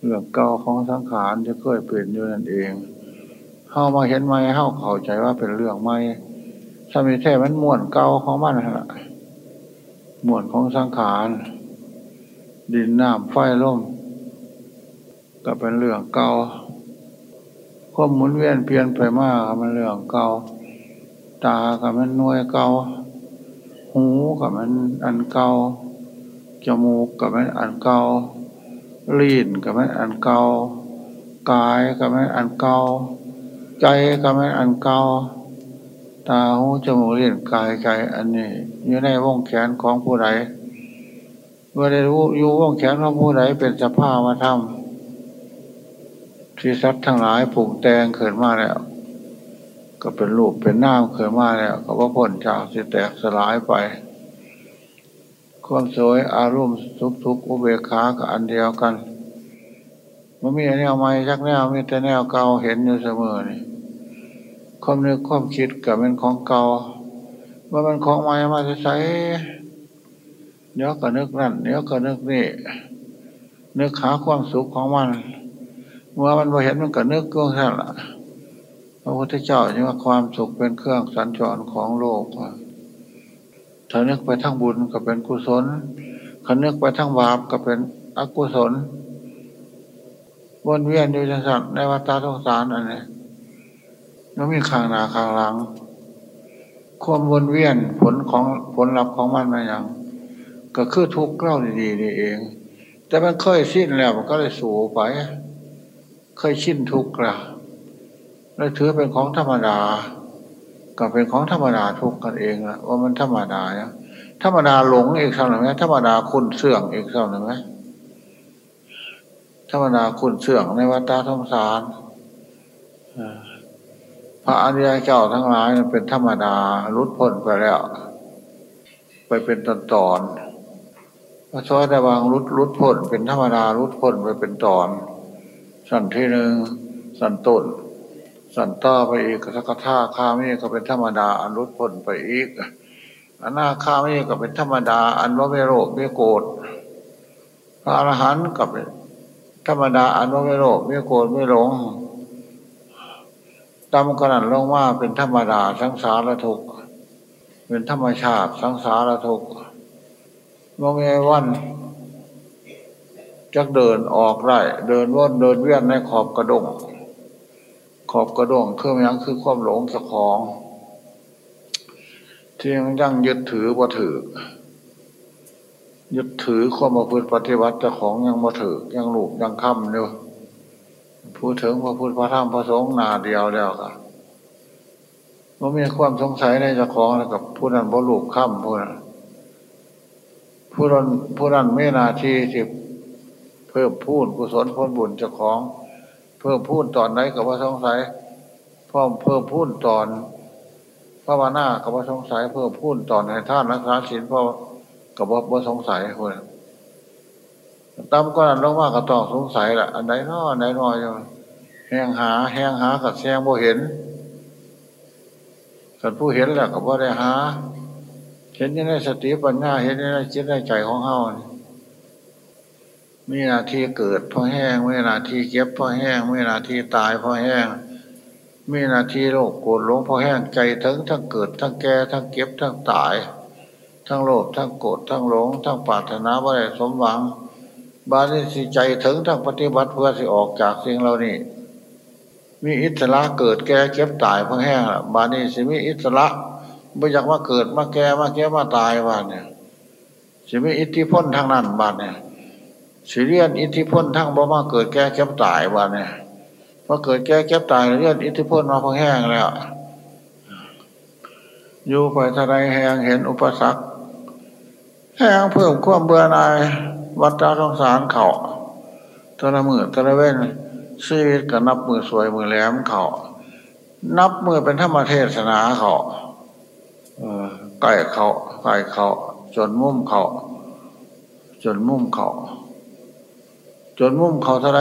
เรื่องเก่าของสังขารจะเคยเป็นอยู่นั่นเองเข้ามาเห็นไหมเข้าเข้าใจว่าเป็นเรื่องไม่ถ้ามีแท้มันม่วนเก่าของมันละม่วนของสังขาร ดินน้ำไฟลมก็เป็นเรื่องเก่าควบหมุนเวียนเปลี่ยนไปมากมันเรื่องเก่าตากับมันน่วยเก่าหูกับมันอันเก่าจมูกกับมันอันเก่า ลิ้นกับมันอันเก่ากายกับมันอันเก่าใจกับมันอันเก่าตาหูจมูกลิ้นกายใจอันนี้อยู่ในวงแขนของผู้ใดเมื่อได้รู้อยู่วงแขนของผู้ใดเป็นสภาพมาทำที่สัตว์ทั้งหลายปลูกแตงเกิดมาแล้ว ก็เป็นรูปเป็นน้ำเกิดมาแล้ว ก็ว่าพ้นจากสิแตกสลายไป ความสวยอารมณ์ทุกทุกอุเบกขากับอันเดียวกันมันมีแนวใหม่ชักแนวมีแต่แนวเก่าเห็นอยู่เสมอนี่ความนึกความคิดกับเป็นของเก่าว่ามันของใหม่มาจะใช้เดี๋ยวก็นึกนั่นเดี๋ยวก็นึกนี่นึกหาความสุขของมัน เมื่อมันพอเห็นมันก็นึกก็ท่ละพระพุทธเจ้าใช่ว่าความสุขเป็นเครื่องสัญจรของโลก ถ้านึกไปทั้งบุญก็เป็นกุศลถ้านึกไปทั้งบาปก็เป็นอกุศลวนเวียนอยู่ในสัตว์ในวัฏสงสารอันนี้แล้วมีข้างหน้าข้างหลัง ความวนเวียนผลของผลลัพธ์ของมันมาอย่างก็คือทุกข์เล่าดีๆนี่เอง แต่มันเคยสิ้นแล้วมันก็เลยสูไป เคยชินทุกข์ละแล้วถือเป็นของธรรมดา ก็เป็นของธรรมดาทุกกันเองละว่ามันธรรมดาเนี่ยธรรมดาหลงอีกสักหนึ่งไหมธรรมดาคุณเสื่องอีกสักหนึ่งไหมธรรมดาคุณเสื่องในวัฏสงสารพระอริยเจ้าทั้งหลายเป็นธรรมดารุดพ้นไปแล้ว ไปเป็นตอนตอนพระสวัสดิบางรุดรุดพ้นเป็นธรรมดารุดพ้นไปเป็นตอน สันที่หนึ่งสันต้น สันต้าไปอีกสักท่าข้ามีก็เป็นธรรมดา อันรุดพ้นไปอีกอันหน้าข้ามีก็เป็นธรรมดา อันว่าไม่โลภไม่โกรธพระอรหันต์กับธรรมดาอันว่าไม่โลภไม่โกรธไม่หลงตามกระนั้นลงว่าเป็นธรรมดาสังสารทุกข์เป็นธรรมชาติสังสารทุกข์เมื่อมีวันจักเดินออกได้เดินว่นเดินเวียนในขอบกระดง ขอบกระดงเครื่องยังคือความหลงสะของ ที่ยังยั่งยึดถือว่ถือยึดถือความมาพูดปฏิวัติเจ้าของยังมาถือยังหลูกยังค่ำอยู่พูดถึงพระพุทธพระธรรมพระสงฆ์นาเดียวแล้วครับว่ามีความสงสัยในเจ้าของแล้วกับผู้นั้นบรลูกค่ำผู้นั้นผู้นั้นผู้นั้นไม่นาทีที่เพิ่มพูดกุศลพ้นบุญเจ้าของ เพิ่มพูดตอนไหนกับว่าสงสัยเพิ่มเพิ่มพูดตอนพระวนากับว่าสงสัย เพิ่มพูดตอนให้ท่านรักษาศีลพราะกับว่าว่าสงสัยคนตามก็นั้นลงว่าก็ต้องสงสัยแหละอันไหนน้ออันไหนน้อยแหงหาแหงหากับแซงบ่เห็นส่วนผู้เห็นแหละกับว่าได้หา เห็นยังไงสติปัญญาเห็นยังไงจิตในใจของเฮานี่ มีนาทีเกิดพอแห้งมีนาทีเก็บพอแห้งมีนาทีตายพอแห้งมีนาทีโลกโกรธหลงพอแห้งใจทั้งทั้งเกิด ทั้งแก่ทั้งเก็บทั้งตาย ทั้งโลภทั้งโกรธทั้งหลง ทั้งปรารถนาว่าได้สมหวัง บาลีสิใจถึงทั้งปฏิบัติเพื่อสิออกจากสิ่งเหล่านี้ มีอิสระเกิดแก่เก็บตายเพื่อแห้งบาลีสิมีอิสระไม่อยากมาเกิดมาแก่มาแก่มาตายบ้านเนี่ยสิมีอิทธิพลทางนั้นบ้านเนี่ย สิเรียนอิทธิพลทั้งบ่มาเกิดแก่เก็บตายบ้านเนี่ยพอเกิดแก่เก็บตายเรียนอิทธิพลมาพอแห้งแล้ว อยู่ไปทะเลแห้งเห็นอุปสรรคแห้งเพิ่มความเบื่อหน่ายวัดาสงสารเขาตะละมือตะละเว้นชีวิตก็นับมือสวยมือแหลมเขานับมือเป็นธรรมเทศนาเขาใกล้เขาใกล้เขา จนมุ่มเขา จนมุ่มเขา จนมุ่มเขาเท่าไร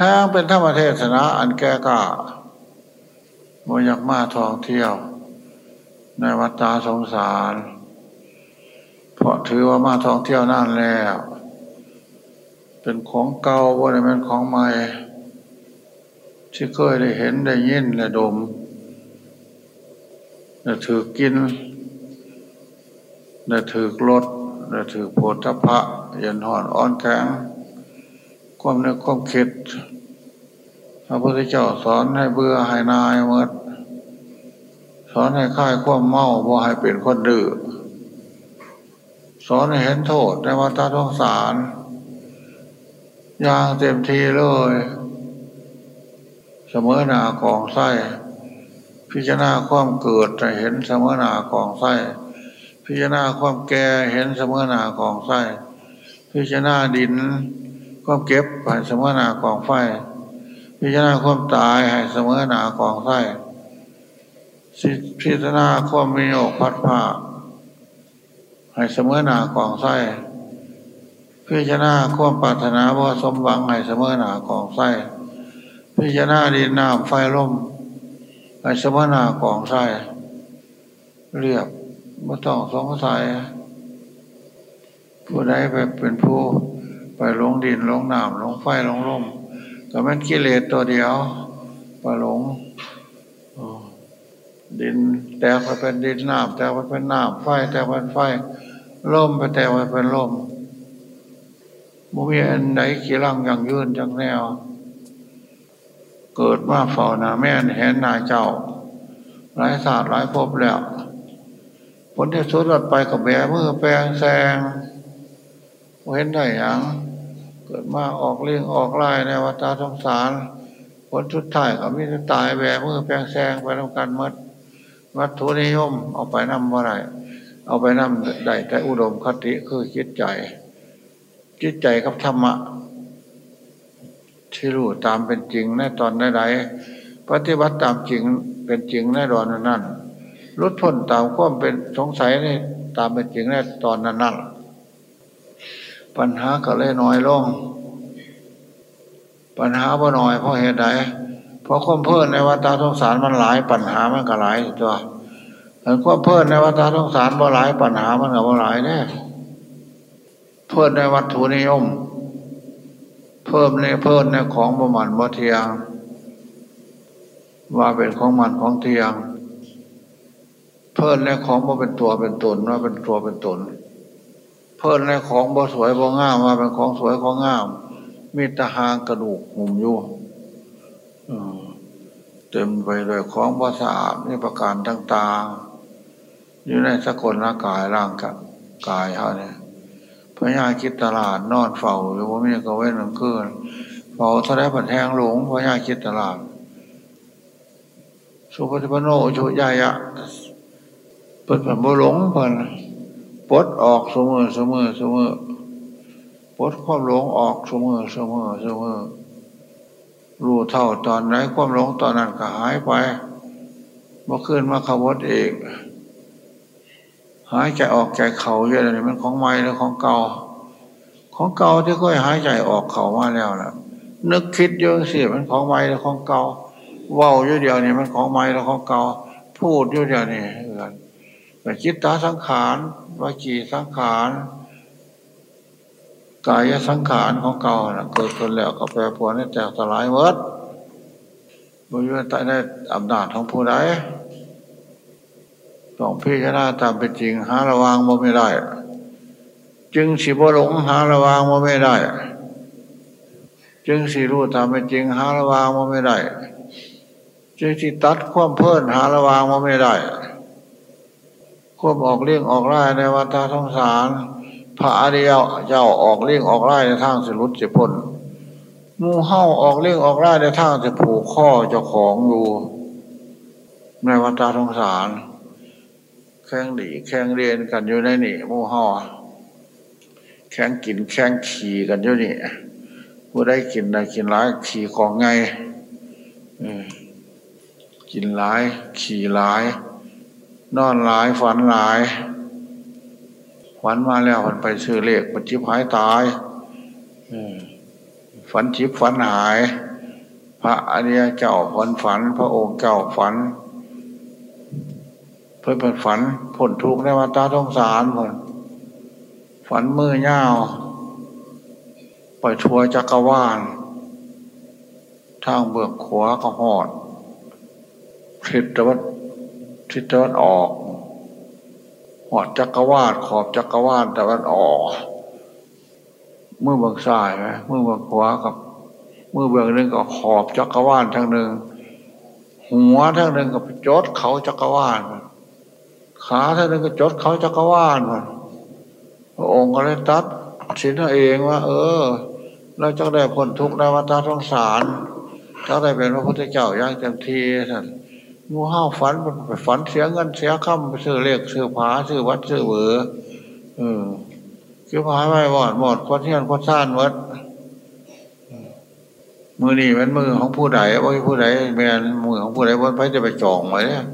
ห้างเป็นธรรมเทศนาอันแก่ก้าโมยักมาทองเที่ยว ในวัดตาสงสาร เพราะถือว่ามาท่องเที่ยวนั่นแล้ว เป็นของเก่าว่าเป็นของใหม่ ที่เคยได้เห็นได้ยินได้ดมได้ถือกินได้ถือรถได้ถือโพธพะเย็นหอนอ่อนแข็ง ความนึกความคิด พระพุทธเจ้าสอนให้เบื่อให้นายเมื่อสอนให้ค่ายความเมาบ่ให้เป็นคนดื้อสอนให้เห็นโทษในวัฏสงสารอย่างเต็มทีเลย เสมอหนากองไส้ พิจารณาความเกิดจะเห็นเสมอหนากองไส้ พิจารณาความแก่เห็นเสมอหนากองไส้ พิจารณาดิน ความเก็บให้เสมอหนากองไฟ พิจารณาความตายให้เสมอหนากองไส้พิจารณาความมีอกพัดผ้าให้เสมอหนากองไส้พิจารณาความปรารถนาว่าสมหวังให้เสมอหนากองไส้พิจารณาดินน้ำไฟลมให้เสมอหนากองไส้เรียบไม่ต้องสงสัยผู้ใดไปเป็นผู้ ไปลงดินลงน้ำลงไฟลงลมก็แม่นกิเลสตัวเดียวไปหลงดินแตกไปเป็นดินน้ำแตกไปเป็นน้ำไฟแตกไปเป็นไฟลมไปแตกไปเป็นลมมุมีอันไหนขี้ร่างอย่างยืนจังแนว เกิดมาเฝ้านาแม่นเห็นนายเจ้า หลายศาสตร์หลายภพแล้วผลที่สุดหลดไปกับแบมือแปลงแซงเห็นได้ยัง เกิดมาออกเลี้ยงออกไล่ในวัฏสงสารผลชุดท้ายก็มีตายแบมือแปลงแซงไปทำการมัดวัตถุนิยมเอาไปนำว่าไรเอาไปนำได้แต่อุดมคติคือคิดใจ จิตใจกับธรรมะ ที่รู้ตามเป็นจริงในตอนใดๆปฏิบัติตามจริงเป็นจริงในตอนนั้นลดพ้นตามความเป็นสงสัยนี่ตามเป็นจริงในตอนนั้น ปัญหาก็เลยน้อยลง ปัญหาบ่น้อยเพราะเหตุใดเพราะความเพิ่นในวัฏสงสารมันหลายปัญหามันก็หลายตัวแต่ความเพิ่นในวัฏสงสารบ่หลายปัญหามันก็บ่หลายแน่เพิ่มในวัตถุนิยม เพิ่มในเพิ่มในของประมาณบ่เทียง ว่าเป็นของมันของเทียง เพิ่มในของบ่เป็นตัวเป็นตนว่าเป็นตัวเป็นตน เพิ่มในของบ่สวยบ่งามว่าเป็นของสวยของงาม มีตาหางกระดูกหุ่มอยู่เต็มไปด้วยของบ่สะอาดนี่ประการต่างๆ อยู่ในสกลร่างกายร่างกายเขาเนี่ยพญาคิดตลาดนอนเฝ้าอยู่ว่ามีกระเว้นหนึ่งคืนเฝ้าทะเลผันแทงหลงพญาคิดตลาด สุปฏิปโนโชยายะเปิดผันบุหลงเพิ่น ปดออกเสมอเสมอเสมอปดความหลงออกเสมอเสมอเสมอรู้เท่าตอนไหนความหลงตอนนั้นก็หายไปเมื่อคืนมาขบวเองหายใจออกใจเข่าเยอะเลยมันของใหม่หรือของเก่า ของเก่าที่ค่อยหายใจออกเข่ามาแล้วนะนึกคิดเยอะเสิมันของใหม่หรือของเก่าว่าอยู่เดียวนี่มันของใหม่หรือของเก่าพูดอยู่เดียวนี่เหมือนแต่ จิตตาสังขารวจีสังขารกายสังขารของเก่านะเกิดขึ้นแล้วก็แปรปรวนให้แตกสลายเมิดบริเวณใต้ในอำนาจของผู้ใดต้องพิจารณาตามเป็นจริง หาระวางว่าไม่ได้ จึงสิบหลงหาระวางว่าไม่ได้ จึงสิรู้ตามเป็นจริง หาระวางว่าไม่ได้ จึงสิตัดความเพิ่นหาระวางว่าไม่ได้ ควบออกเลี่ยงออกไล่ในวัฏสงสาร พระอริยเจ้าออกเลี่ยงออกไล่ในทางสิรุตสิพ้นมูเฮ้าออกเลี่ยงออกไล่ในทางจะผูกข้อเจ้าของอยู่ ในวัฏสงสาร แข่งดีแข่งเรียนกันอยู่ในนี่มู่ห่อแข่งกินแข่งขี่กันอยู่นี่ผู้ได้กินได้กินหลายขี่ของไงกินหลายขี่หลาย นอนหลายฝันหลาย ฝันมาแล้วฝันไปซื้อเลขปัจจิบหายตายฝันจิบฝันหาย พระอริยเจ้าฝันฝัน พระองค์เจ้าฝัน เพื่อเป็นฝันผลทุกข์ในวัฏสงสารผลฝันมือเงาไปทัวจักรวาลทางเบื้องขวาก็หอดทิศตะวัน ทิศตะวันออกหอดจักรวาลขอบจักรวาลตะวันออกมือเบื้องซ้ายไหมมือเบื้องขวากับมือเบื้องหนึ่งก็ขอบจักรวาลทั้งหนึ่งหัวทั้งหนึ่งกับจดเขาจักรวาลขาทั้งหนึ่งก็จดเขาจักรวาลมันพระองค์ก็เลยตัดสินเองว่า เออ เราจะได้พ้นทุกข์ในวัฏสงสารจะได้เป็นพระพุทธเจ้าอย่างเต็มที่ท่าน งูห้าวฝันไปฝันเสียเงินเสียคำไปซื้อเลขซื้อผาซื้อวัดซื้อเบอร์เออคือพาไปหมดหมดคนเที่ยนคนซ่านวัดมือนี่เป็นมือของผู้ใดว่าผู้ใดแมนมือของผู้ใดว่าไปจะไปจองไว้เนี่ย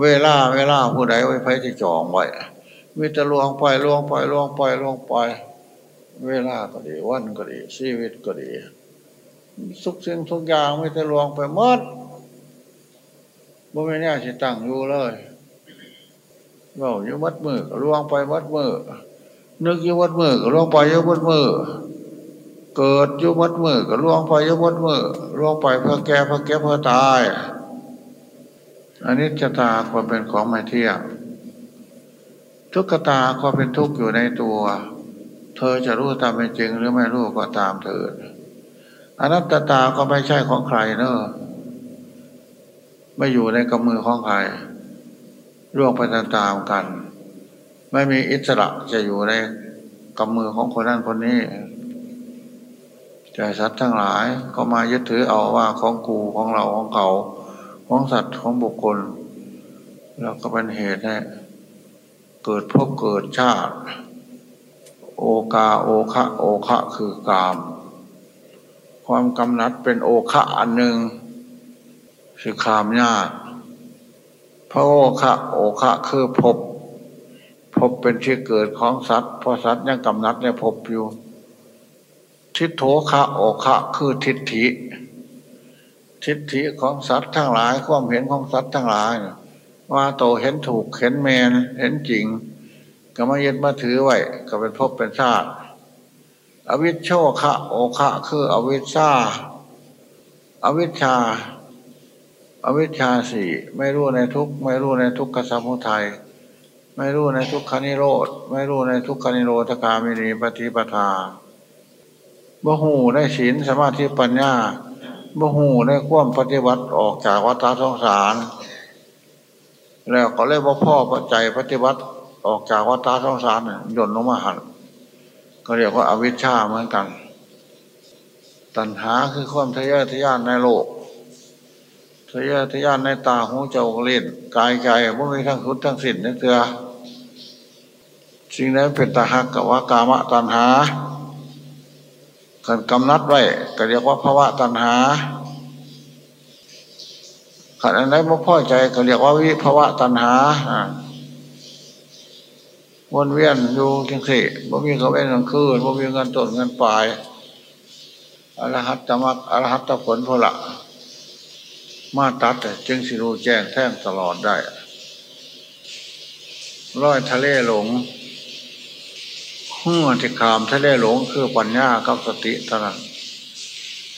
เวลาเวลาผู้ใดไว้ไปจะจองไว้มีแต่ลวงไปลวงไปลวงไปลวงไป เวลาก็ดีวันก็ดีชีวิตก็ดีสุกสิ่งทุกอย่างไม่แต่ลวงไปหมด บ่ไม่แน่สิตั้งอยู่เลยเราอยู่มัดมือก็ลวงไปมัดมือนึกอยู่มัดมือก็ล่วงไปอยู่มัดมือเกิดอยู่มัดมือก็ล่วงไปอยู่มัดมือล่วงไปเพื่อแก่เพื่อแก่เพื่อตาย อันนี้จะตาความเป็นของไม่เที่ยงทุกตาความเป็นทุกข์อยู่ในตัว เธอจะรู้ตามเป็นจริงหรือไม่รู้ก็ตามเถิดอนัตตาก็ไม่ใช่ของใครเนอะ ไม่อยู่ในกำมือของใครร่วงไปตามๆกัน ไม่มีอิสระจะอยู่ในกำมือของคนนั้นคนนี้แต่สัตว์ทั้งหลายก็มายึดถือเอาว่าของกูของเราของเขา ของสัตว์ของบุคคล แล้วก็เป็นเหตุให้เกิดพบเกิดชาติ โอกาโอคะโอคะคือกาม ความกำนัดเป็นโอคะอันหนึ่ง คือคามยากพระโอคะโอคะคือพบ พบเป็นที่เกิดของสัตว์เพราะสัตว์ยังกำนัดเนี่ยพบอยู่ ทิฏโถคะโอคะคือทิฏฐิ ทิฏฐิของสัตว์ทั้งหลาย ความเห็นของสัตว์ทั้งหลาย ว่าโตเห็นถูกเห็นแมนเห็นจริง ก็มายึดมาถือไว้ก็เป็นพบเป็นชาติอวิชโชคะโอคะคืออวิชชาอวิชชา อวิชชาสี่ไม่รู้ในทุกไม่รู้ในทุกขสมุทัยไม่รู้ในทุกขานิโรธไม่รู้ในทุกขานิโรธกามินีปฏิปทาบ่หูได้ศีลสมาธิปัญญาบ่หูได้ควมปฏิบัติออกจากวัฏสงสาร แล้วก็เลยว่าพ่อปัจจัยปฏิบัติออกจากวัฏสงสารย่นลงมาหันก็เรียกว่าอาวิชชาเหมือนกัน ตัณหาคือความทะเยอทะยานในโลก ทะยอทะยานในตาหูจมูกลิ้นกายใจไม่มีทั้งคุดทั้งสิ้นนั่นคือสิ่งนั้นเป็นตาหักกับว่ากามะตัณหาการกำนัดไว้ก็เรียกว่าภาวะตัณหาขันอันไหนไม่พ่อใจก็เรียกว่าวิภาวะตัณหาวนเวียนอยู่จังสิบ่มีเขาเป็นกลางคืนบ่มีเงินต้นเงินปลายอรหัตตมักอรหัตตผลพละ มาตัดจึงสิรู้แจ้งแท่งตลอดได้ร้อยทะเลหลงหัวที่ขามทะเลหลงคือปัญญากับสติเท่านั้น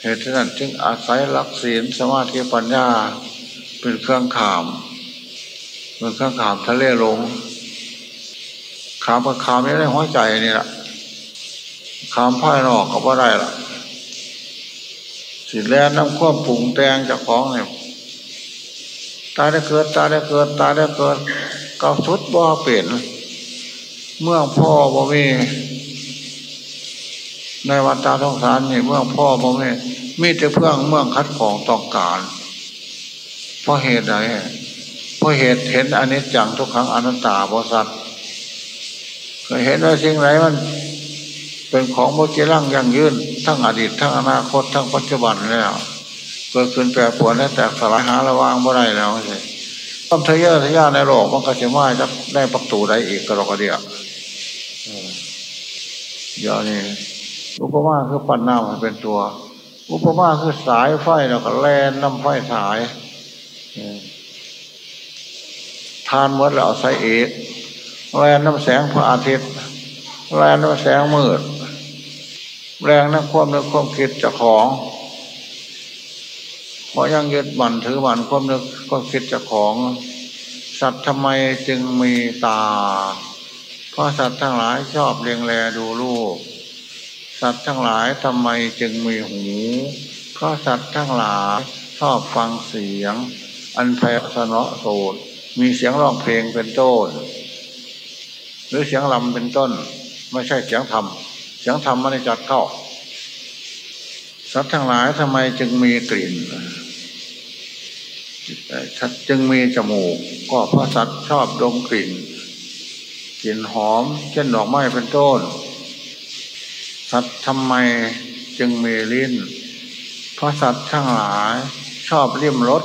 เหตุนั้นจึงอาศัยหลักศีลสมาธิปัญญาเป็นเครื่องขามเป็นเครื่องขามทะเลหลง ขามกับขามไม่ได้หัวใจนี่แหละขามภายนอกก็ว่าได้ละสิแล้วน้ำควบปรุงแตงจากของเนี่ยายได้เกิด ตายได้เกิด ตายได้เกิดเกาสุดบ่เปลี่ยนเมื่อพ่อบ่มีในวันตาท้องสารนี่เมื่อพ่อบ่มีมีแต่เพื่องเมื่อคัดของต้องการ เพราะเหตุใดเพราะเหตุเห็นอนิจจังทุกครั้งอนัตตาบริสัทเคยเห็นว่าสิ่งไหนมัน เป็นของโมจิร่างยั่งยืนทั้งอดีตทั้งอนาคตทั้งปัจจุบันแล้ว เกิดขึ้นแปรปรวนและแตกสลายหาระวางบ่ได้แล้วใช่ต้มทะเยอทะยาในโลกมันก็จะไม่จะได้ประตูใดอีกกระดกเดียเดี๋ยวนี้อุปมาคือปั่นน้ำให้เป็นตัว อุปมาคือสายไฟแล้วก็แล่นน้ำไฟสายทานเมื่อเราใส่เอกแลนน้ำแสงพระอาทิตย์แลนน้ำแสงมืด แรงนักความนึกความคิดจะของ เพราะยังยึดมันถือมันความนึกความคิดจะของ สัตว์ทำไมจึงมีตา เพราะสัตว์ทั้งหลายชอบเลียงแลดูลูกสัตว์ทั้งหลายทำไมจึงมีหู เพราะสัตว์ทั้งหลายชอบฟังเสียง อันไพเราะโสดมีเสียงร้องเพลงเป็นต้น หรือเสียงลำเป็นต้น ไม่ใช่เสียงธรรม เสียงธรรมไม่ได้จัดเข้า สัตว์ทั้งหลายทำไมจึงมีกลิ่น จึงมีจมูก ก็เพราะสัตว์ชอบดมกลิ่นกลิ่นหอม เช่นดอกไม้เป็นต้น สัตว์ทำไมจึงมีลิ้น เพราะสัตว์ทั้งหลายชอบริมรส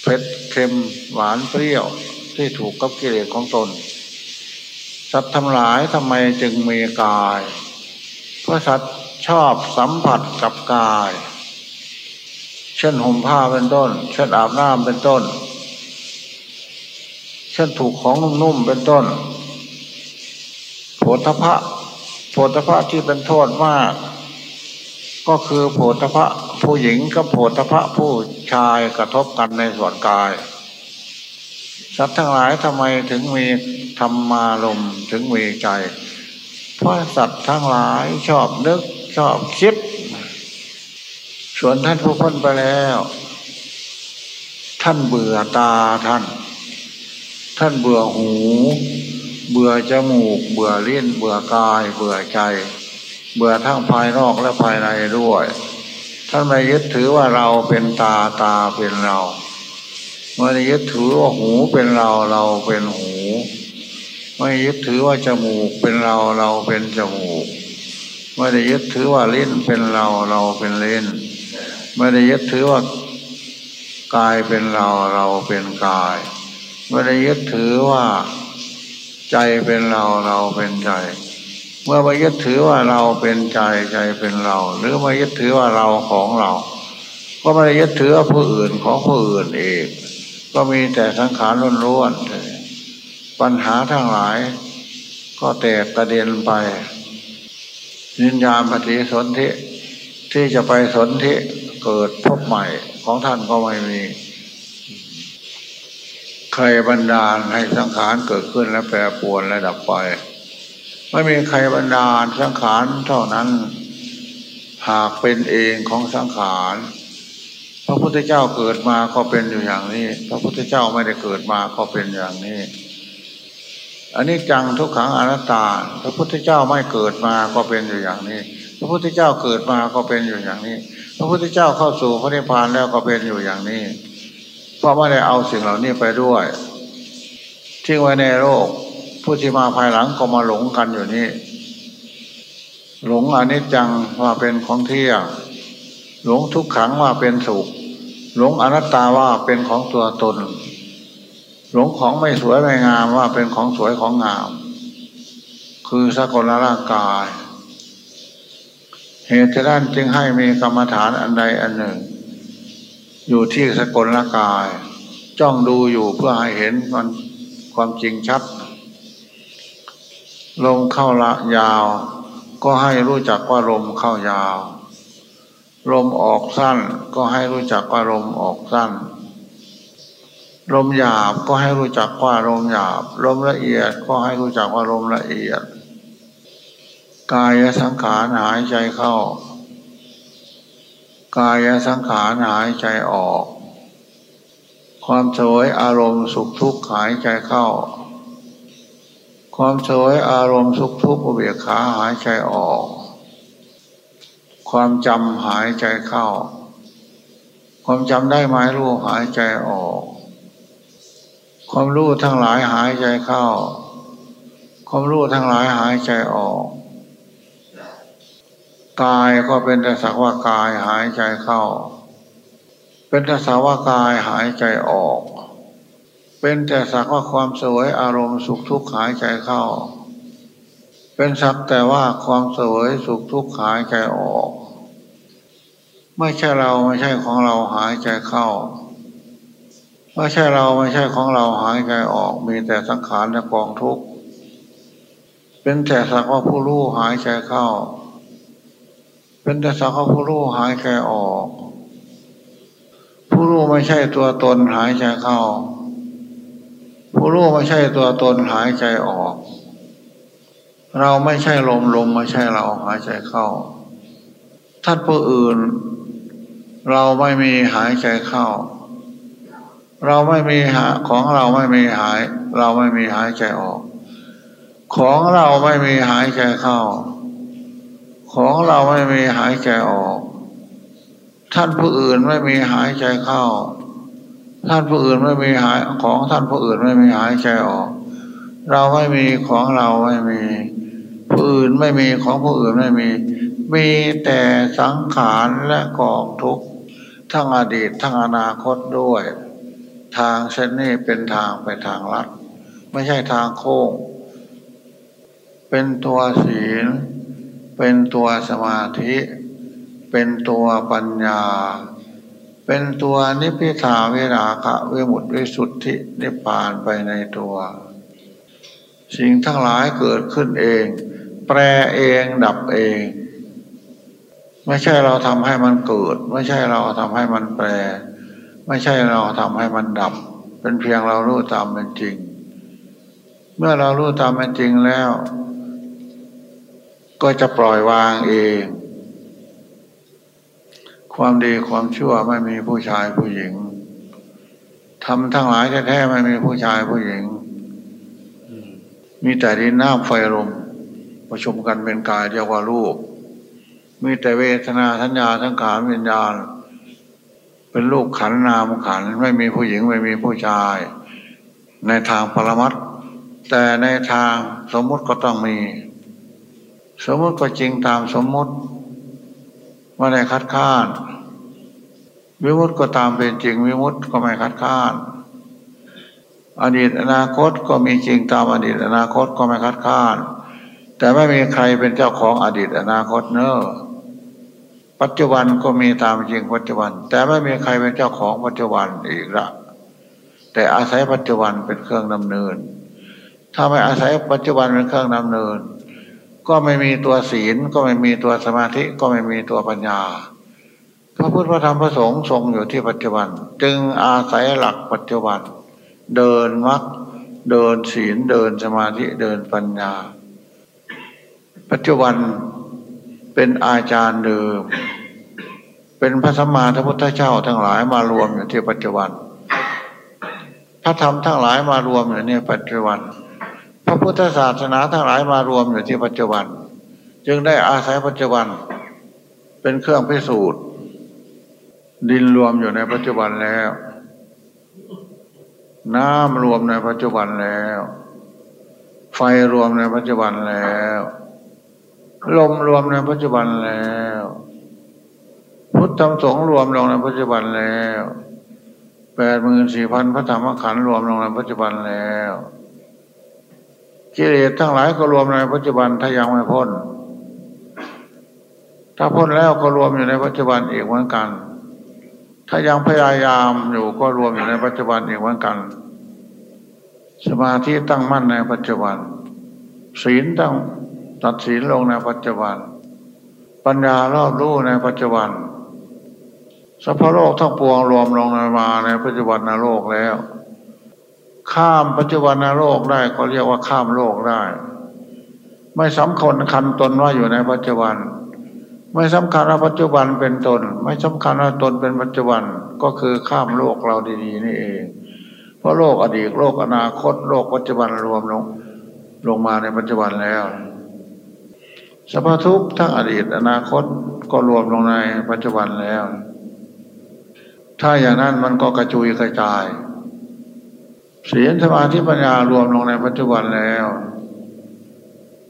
เผ็ดเค็มหวานเปรี้ยวที่ถูกกับกิเลสของตน สัตว์ทั้งหลายทำไมจึงมีกาย เพราะสัตว์ชอบสัมผัสกับกาย เช่นห่มผ้าเป็นต้น เช่นอาบน้ำเป็นต้น เช่นถูกของนุ่มๆเป็นต้นโผฏฐะโผฏฐะที่เป็นโทษมาก ก็คือโผฏฐะผู้หญิงกับโผฏฐะผู้ชายกระทบกันในส่วนกาย สัตว์ทั้งหลายทำไมถึงมีธรรมารมถึงมีใจ เพราะสัตว์ทั้งหลายชอบนึกชอบคิด ส่วนท่านผู้พ้นไปแล้ว ท่านเบื่อตาท่าน ท่านเบื่อหู เบื่อจมูก เบื่อลิ้นเบื่อกาย เบื่อใจ เบื่อทั้งภายนอกและภายในด้วย ท่านไม่ยึดถือว่าเราเป็นตาตาเป็นเราไม่ยึดถือว่าหูเป็นเราเราเป็นหู ไม่ยึดถือว่าจมูกเป็นเราเราเป็นจมูกไม่ได้ยึดถือว่าลิ้นเป็นเราเราเป็นเล่น ไม่ได้ยึดถือว่ากายเป็นเราเราเป็นกาย ไม่ได้ยึดถือว่าใจเป็นเราเราเป็นใจ เมื่อไมายึดถือว่าเราเป็นใจใจเป็นเรา หรือไมายึดถือว่าเราของเรา ก็ไม่ได้ยึดถือว่าผู้อื่นของผู้อื่นเองก็มีแต่สังขารล้วนๆปัญหาทั้งหลาย ก็แตกกระเด็นไปวิญญาณปฏิสนธิที่จะไปสนธิ เกิดพบใหม่ของท่านก็ไม่มี ใครบันดาลให้สังขารเกิดขึ้นและแปรปรวนและดับไป ไม่มีใครบันดาลสังขารเท่านั้น หากเป็นเองของสังขารพระพุทธเจ้าเกิดมาก็เป็นอยู่อย่างนี้ พระพุทธเจ้าไม่ได้เกิดมาก็เป็นอย่างนี้อันนี้จังทุกขังอนัตตา พระพุทธเจ้าไม่เกิดมาก็เป็นอยู่อย่างนี้ พระพุทธเจ้าเกิดมาก็เป็นอยู่อย่างนี้ ระพุทธเจ้าเข้าสู่พระนิพพานแล้วก็เป็นอยู่อย่างนี้ เพราะไม่ได้เอาสิ่งเหล่านี้ไปด้วยทิ้งไว้ในโลกผู้ที่มาภายหลังก็มาหลงกันอยู่นี่หลงอนิจจังว่าเป็นของเที่ยงหลงทุกขังว่าเป็นสุข หลงอนัตตาว่าเป็นของตัวตน หลงของไม่สวยไม่งามว่าเป็นของสวยของงาม คือสกลร่างกาย เหตุด้านจึงให้มีกรรมฐานอันใดอันหนึ่ง อยู่ที่สกลร่างกาย จ้องดูอยู่เพื่อให้เห็นมันความจริงชัด ลมเข้าละยาว ก็ให้รู้จักว่าลมเข้ายาว ลมออกสั้นก็ให้รู้จักว่าลมออกสั้น ลมหยาบก็ให้รู้จักว่าลมหยาบ ลมละเอียดก็ให้รู้จักว่าลมละเอียด กายสังขารหายใจเข้า กายสังขารหายใจออก ความสวยอารมณ์สุขทุกข์หายใจเข้า ความสวยอารมณ์สุขทุกข์อุเบกขาหายใจออก ความจำหายใจเข้า ความจำได้ไหมรู้หายใจออก ความรู้ทั้งหลายหายใจเข้า ความรู้ทั้งหลายหายใจออก กายก็เป็นแต่สักว่ากายหายใจเข้า เป็นแต่สักว่ากายหายใจออก เป็นแต่สักว่าความสวยอารมณ์สุขทุกข์หายใจเข้า เป็นสักแต่ว่าความสวยสุขทุกข์หายใจออก ไม่ใช่เราไม่ใช่ของเราหายใจเข้าไม่ใช่เราไม่ใช่ของเราหายใจออก มีแต่สังขารและกองทุกข์เป็นแต่สักว่าผู้รู้หายใจเข้า เป็นแต่สักว่าผู้รู้หายใจออก ผู้รู้ไม่ใช่ตัวตนหายใจเข้า ผู้รู้ไม่ใช่ตัวตนหายใจออก เราไม่ใช่ลมลมไม่ใช่เราหายใจเข้าท่านผู้อื่น เราไม่มีหายใจเข้า เราไม่มีหาของเราไม่มีหาย เราไม่มีหายใจออก ของเราไม่มีหายใจเข้า ของเราไม่มีหายใจออก ท่านผู้อื่นไม่มีหายใจเข้า ท่านผู้อื่นไม่มีหายของท่านผู้อื่นไม่มีหายใจออก เราไม่มีของเราไม่มีผู้อื่นไม่มีของผู้อื่นไม่มี มีแต่สังขารและกองทุกข์ทั้งอดีตทั้งอนาคตด้วย ทางเส้นนี้เป็นทางไปทางลัด ไม่ใช่ทางโค้ง เป็นตัวศีล เป็นตัวสมาธิ เป็นตัวปัญญา เป็นตัวนิพพิทาเวราคะเวมุตติวิสุทธินิพพานไปในตัว สิ่งทั้งหลายเกิดขึ้นเอง แปรเองดับเอง ไม่ใช่เราทำให้มันเกิด ไม่ใช่เราทำให้มันแปร ไม่ใช่เราทำให้มันดับ เป็นเพียงเรารู้ตามเป็นจริง เมื่อเรารู้ตามเป็นจริงแล้ว ก็จะปล่อยวางเอง ความดีความชั่วไม่มีผู้ชายผู้หญิงทำทั้งหลายแท้ๆไม่มีผู้ชายผู้หญิง มีแต่ดินน้ำไฟลมประชุมกันเป็นกายเรียกว่ารูป มีแต่เวทนาสัญญาทั้งขานวิญญาณ เป็นลูกขันนามขันไม่มีผู้หญิงไม่มีผู้ชาย ในทางปรมัตแต่ในทางสมมติก็ต้องมี สมมติก็จริงตามสมมติว่าในคัดค้านวิมุตติก็ตามเป็นจริงวิมุตติก็ไม่คัดค้านอดีตอนาคตก็มีจริงตามอดีตอนาคตก็ไม่คัดค้าน แต่ไม่มีใครเป็นเจ้าของอดีตอนาคตเนอะปัจจุบันก็มีตามจริงปัจจุบัน แต่ไม่มีใครเป็นเจ้าของปัจจุบันอีกละแต่อาศัยปัจจุบันเป็นเครื่องดำเนิน ถ้าไม่อาศัยปัจจุบันเป็นเครื่องดำเนิน ก็ไม่มีตัวศีล ก็ไม่มีตัวสมาธิ ก็ไม่มีตัวปัญญา พระพุทธพระธรรมพระสงฆ์ทรงอยู่ที่ปัจจุบัน จึงอาศัยหลักปัจจุบัน เดินมรรคเดินศีลเดินสมาธิเดินปัญญา ปัจจุบันเป็นอาจารย์เดิม เป็นพระสัมมาสัมพุทธเจ้าทั้งหลายมารวมอยู่ที่ปัจจุบัน พระธรรมทั้งหลายมารวมอยู่ในปัจจุบัน ระพุทธศาสนาทั้งหลายมารวมอยู่ที่ปัจจุบัน จึงได้อาศัยปัจจุบัน เป็นเครื่องพิสูจน์ ดินรวมอยู่ในปัจจุบันแล้ว น้ำรวมในปัจจุบันแล้ว ไฟรวมในปัจจุบันแล้ว ลมรวมในปัจจุบันแล้ว พุทธธรรมสงฆ์รวมลงในปัจจุบันแล้วแปดหมื่นสี่พันพระธรรมขันธ์รวมลงในปัจจุบันแล้ว กิเลสทั้งหลายก็รวมในปัจจุบันถ้ายังไม่พ้น ถ้าพ้นแล้วก็รวมอยู่ในปัจจุบันอีกเหมือนกัน ถ้ายังพยายามอยู่ก็รวมอยู่ในปัจจุบันอีกเหมือนกัน สมาธิตั้งมั่นในปัจจุบัน ศีลตั้งตัดสินลงในปัจจุบัน ปัญญารอบรู้ในปัจจุบันสัพพโลกทั้งปวงรวมลงมาในปัจจุบันนโลกแล้ว ข้ามปัจจุบันโลกได้ก็เรียกว่าข้ามโลกได้ ไม่สำคัญคันตนว่าอยู่ในปัจจุบัน ไม่สำคัญว่าปัจจุบันเป็นตน ไม่สำคัญว่าตนเป็นปัจจุบันก็คือข้ามโลกเราดีๆนี่เอง เพราะโลกอดีตโลกอนาคต โลกปัจจุบันรวมลงลงมาในปัจจุบันแล้วสภาทุกทั้งอดีตอนาคตก็รวมลงในปัจจุบันแล้ว ถ้าอย่างนั้นมันก็กระจุยกระจาย ศีลสมาธิปัญญารวมลงในปัจจุบันแล้ว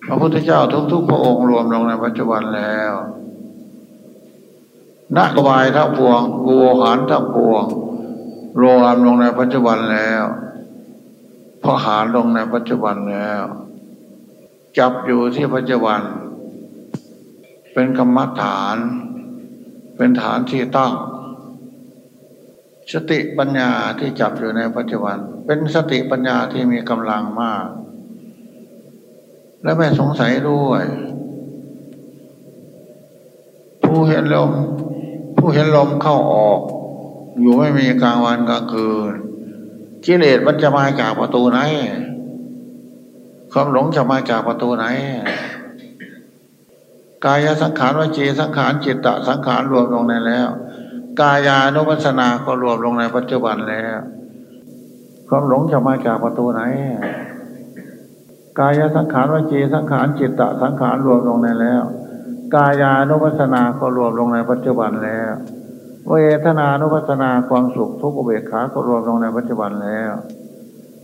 พระพุทธเจ้าทุกๆพระองค์รวมลงในปัจจุบันแล้วนักบายทั้งปวงกูหารทั้งปวง รวมลงในปัจจุบันแล้วพอหารลงในปัจจุบันแล้ว จับอยู่ที่ปัจจุบัน เป็นกรรมฐาน เป็นฐานที่ตั้ง สติปัญญาที่จับอยู่ในปัจจุบัน เป็นสติปัญญาที่มีกำลังมาก และไม่สงสัยด้วย ผู้เห็นลม ผู้เห็นลมเข้าออก อยู่ไม่มีกลางวันกลางคืนกิเลสมันจะมาจากประตูไหนความหลงจะมาจากประตูไหน กายสังขารวิจีสังขารจิตตะสังขารรวมลงในแล้ว กายานุปัสสนาก็รวมลงในปัจจุบันแล้ว ความหลงจะมาจากประตูไหน กายสังขารวจีสังขารจิตตะสังขารรวมลงในแล้ว กายานุปัสสนาก็รวมลงในปัจจุบันแล้ว เวทนานุปัสสนาความสุขทุกขเบกขาก็รวมลงในปัจจุบันแล้ว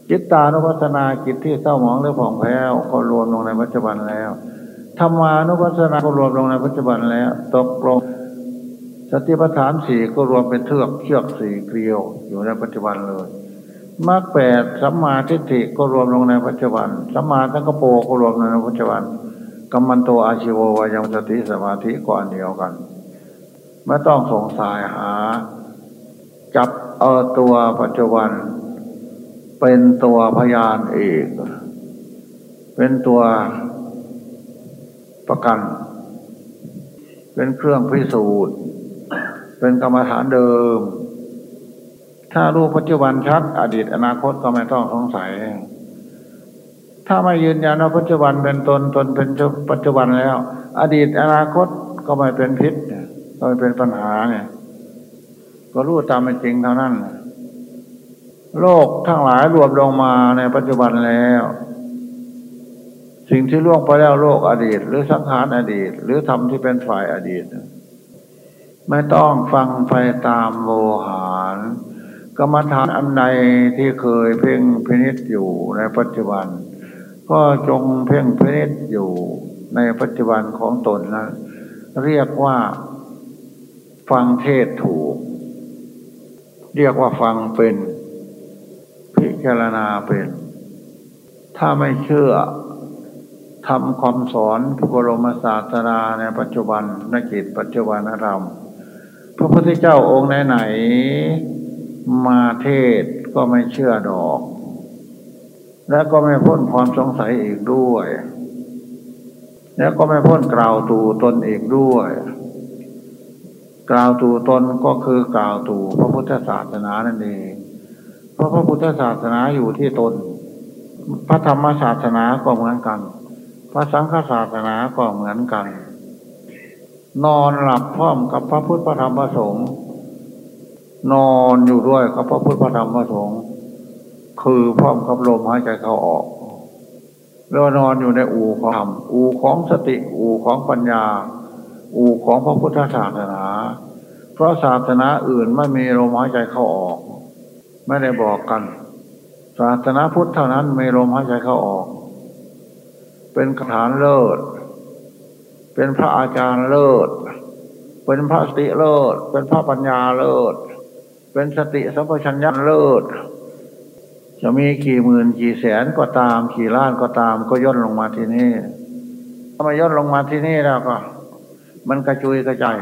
จิตตานุปัสสนาจิตที่เศร้าหมองหรือผ่องแผ้วก็รวมลงในปัจจุบันแล้วธรรมานุปัสนาก็รวมลงในปัจจุบันแล้ว ตกลง สติปัฏฐานสี่ก็รวมเป็นเทือกเชือกสี่เกลียว อยู่ในปัจจุบันเลยมรรคแปดสัมมาทิฏฐิก็รวมลงในปัจจุบันสัมมาสังกปรก็รวมในปัจจุบันกัมมันโตอาชิววายมสติสมาธิก็อันเดียวกัน ไม่ต้องสงสัยหา จับเอาตัวปัจจุบัน เป็นตัวพยานเอกเป็นตัวประกัน เป็นเครื่องพิสูจน์ เป็นกรรมฐานเดิม ถ้ารู้ปัจจุบันชัด อดีตอนาคตก็ไม่ต้องสงสัย ถ้าไม่ยืนยันว่าปัจจุบันเป็นตนตนเป็นปัจจุบันแล้ว อดีตอนาคตก็ไม่เป็นพิษก็ไม่เป็นปัญหาเนี่ย ก็รู้ตามเป็นจริงเท่านั้น โลกทั้งหลายรวมลงมาในปัจจุบันแล้วสิ่งที่ล่วงไปแล้วโลกอดีต หรือสังขารอดีต หรือธรรมที่เป็นฝ่ายอดีต ไม่ต้องฟังไปตามโวหารกรรมฐานอันใดที่เคยเพ่งพินิษอยู่ในปัจจุบัน ก็จงเพ่งพินิษอยู่ในปัจจุบันของตนนั้นเรียกว่าฟังเทศถูก เรียกว่าฟังเป็น พิจารณาเป็น ถ้าไม่เชื่อทำความสอนพระบรมศาสดาในปัจจุบันนกิจปัจจุบันอารม พระพุทธเจ้าองค์ไหนๆมาเทศก็ไม่เชื่อดอก และก็ไม่พ้นความสงสัยอีกด้วย แล้วก็ไม่พ้นกล่าวตูตนอีกด้วย กล่าวตูตนก็คือกล่าวตูพระพุทธศาสนานั่นเองเพราะพระพุทธศาสนาอยู่ที่ตน พระธรรมศาสนาก็เหมือนกัน พระสังฆศาสนาก็เหมือนกัน นอนหลับพร้อมกับพระพุทธพระธรรมพระสงฆ์นอนอยู่ด้วยกับพระพุทธพระธรรมพระสงฆ์คือพร้อมกับลมหายใจเข้าออกแล้วนอนอยู่ในอู่ของธรรมอู่ของสติอู่ของปัญญา อู่ของพระพุทธศาสนา เพราะศาสนาอื่นไม่มีลมหายใจเข้าออก ไม่ได้บอกกัน ศาสนาพุทธเท่านั้นมีลมหายใจเข้าออก เป็นฐานเลิศ เป็นพระอาจารย์เลิศ เป็นพระสติเลิศ เป็นพระปัญญาเลิศ เป็นสติสัมปชัญญะเลิศ จะมีกี่หมื่นกี่แสนก็ตาม กี่ล้านก็ตาม ก็ย่นลงมาที่นี่ถ้ามาย่นลงมาที่นี่แล้วก็ มันกระจุยกระจาย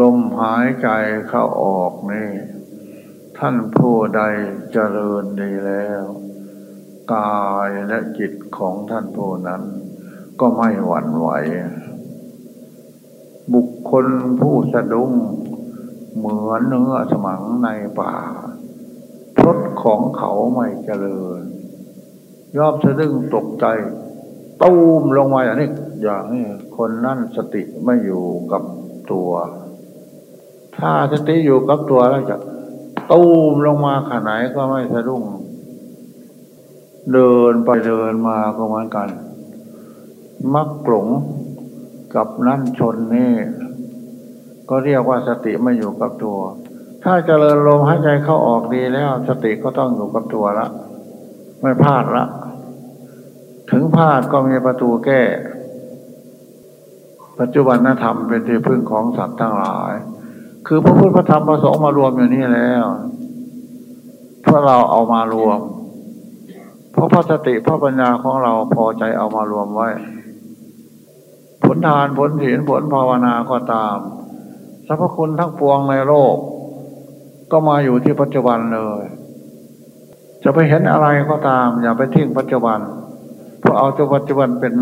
ลมหายใจเข้าออกนี่ ท่านผู้ใดเจริญดีแล้ว กายและจิตของท่านผู้นั้น ก็ไม่หวั่นไหว บุคคลผู้สะดุ้งเหมือนเนื้อสมังในป่าพดของเขาไม่เจริญ ยอบสะดึ้งตกใจตูมลงมาอย่างนี้อย่างนี้คนนั่นสติไม่อยู่กับตัว ถ้าสติอยู่กับตัวแล้วจะตูมลงมาขนาดไหนก็ไม่สะดุ้ง เดินไปเดินมาก็เหมือนกัน มักหลงกับนั่นชนนี่ ก็เรียกว่าสติไม่อยู่กับตัว ถ้าเจริญลมหายใจเข้าออกดีแล้ว สติก็ต้องอยู่กับตัวละ ไม่พลาดละ ถึงพลาดก็มีประตูแก้ ปัจจุบันธรรมเป็นที่พึ่งของสัตว์ทั้งหลาย คือพระพุทธพระธรรมพระสงฆ์มารวมอยู่นี่แล้วเพื่อเราเอามารวม เพราะพระสติพระปัญญาของเราพอใจเอามารวมไว้ ผลทานผลศีลผลภาวนาก็ตามสรรพคุณทั้งปวงในโลก ก็มาอยู่ที่ปัจจุบันเลย จะไปเห็นอะไรก็ตาม อย่าไปทิ้งปัจจุบันเพราะเอาตัวปัจจุบันเป็น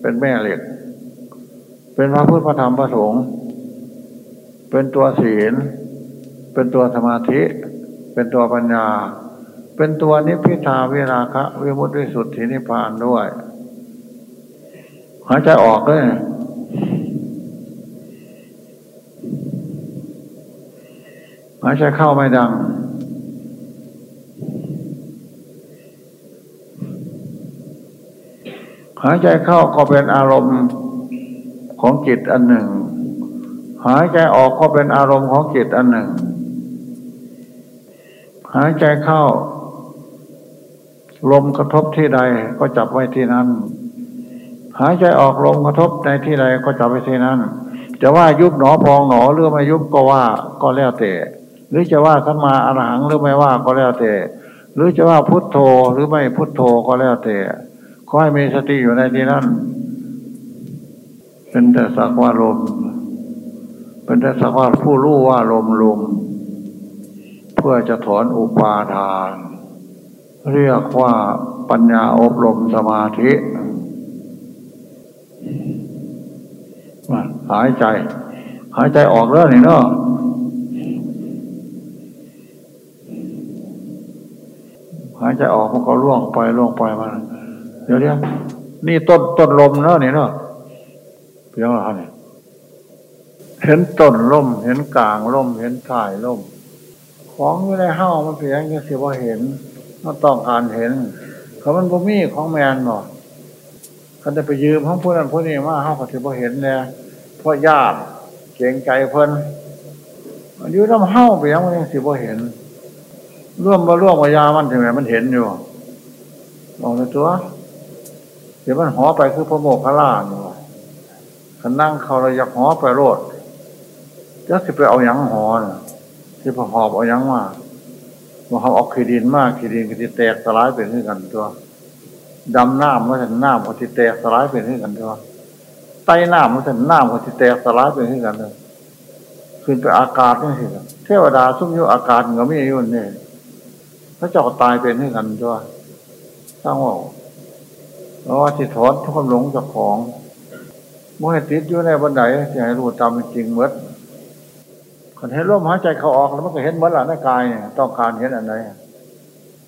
เป็นแม่เหล็ก เป็นพระพุทธพระธรรมพระสงฆ์เป็นตัวศีล เป็นตัวสมาธิ เป็นตัวปัญญา เป็นตัวนิพพิทาวิราคะวิมุตติสุทธินิพพานด้วย หายใจออกเลยหายใจเข้าไม่ดัง หายใจเข้าก็เป็นอารมณ์ของจิตอันหนึ่ง หายใจออกก็เป็นอารมณ์ของจิตอันหนึ่ง หายใจเข้า ลมกระทบที่ใดก็จับไว้ที่นั้น หายใจออกลมกระทบในที่ใดก็จับไว้ที่นั้นจะว่ายุบหนอพองหนอหรือไม่ยุบก็ว่าก็แล้วแต่ หรือจะว่าสัมมาอรหังหรือไม่ว่าก็แล้วแต่ หรือจะว่าพุทโธหรือไม่พุทโธก็แล้วแต่ขอให้มีสติอยู่ในที่นั้นเป็นแต่สักว่าลมเป็นแต่สักว่าผู้รู้ว่าลมลมเพื่อจะถอนอุปาทาน เรียกว่าปัญญาอบรมสมาธิ หายใจ หายใจออกแล้วนี่เนาะหายใจออกมันก็ล่วงไปล่วงไปมาเดี๋ยวนี้นี่ต้นต้นลมเนาะนี่เนาะเพียงอะไรเนี่ยเห็นต้นลมเห็นกลางลมเห็นถ่ายลมของอยู่ในห้ามันเพียงแค่สิว่าเห็นมันต้องการเห็นเขามันบ่มีของแมนหรอ เขาจะไปยืมของผู้นั้นผู้นี้มาห้าก็สิว่าเห็นเนี่ยเพราะญาติเก่งใจเพิ่นอยู่น้ำห้าเพียงมันสิว่เห็น ร่วมมาร่วมมายามันถึงไหนมันเห็นอยู่มองในตัวเดี๋ยวมันหอไปคือพระโมกขล่าอยู่ขันนั่งเขาเราอยากหอไปโรดยักสิไปเอายังหอน่ะที่พอหอบเอายังมามาเขาเอาขีดินมากขีดินก็จะแตกสลายเป็นขึ้นกันตัว ดำน้ำมาถึงน้ำก็จะแตกสลายเป็นขึ้นกันตัวไต้น้ำมาถึงน้ำก็จะแตกสลายเป็นขึ้นกันเลยขึ้นไปอากาศนี่สิเทวดาซุ้มอยู่อากาศเหงือไม่ยุ่นเนี่ยพระเจ้าตายเป็นให้กันด้วยสร้างว่าเพราะว่าที่ถอนทุกความหลงจากของมื่อติดอยู่ในบันไดที่ให้รู้ตามจริงเมื่อคนเห็นลมหายใจเขาออกแล้วมันก็เห็นเมื่อหลังในกายเนี่ยต้องการเห็นอันไหน